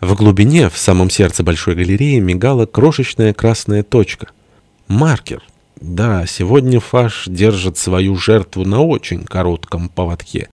В глубине, в самом сердце большой галереи, мигала крошечная красная точка. Маркер. Да, сегодня Фаш держит свою жертву на очень коротком поводке.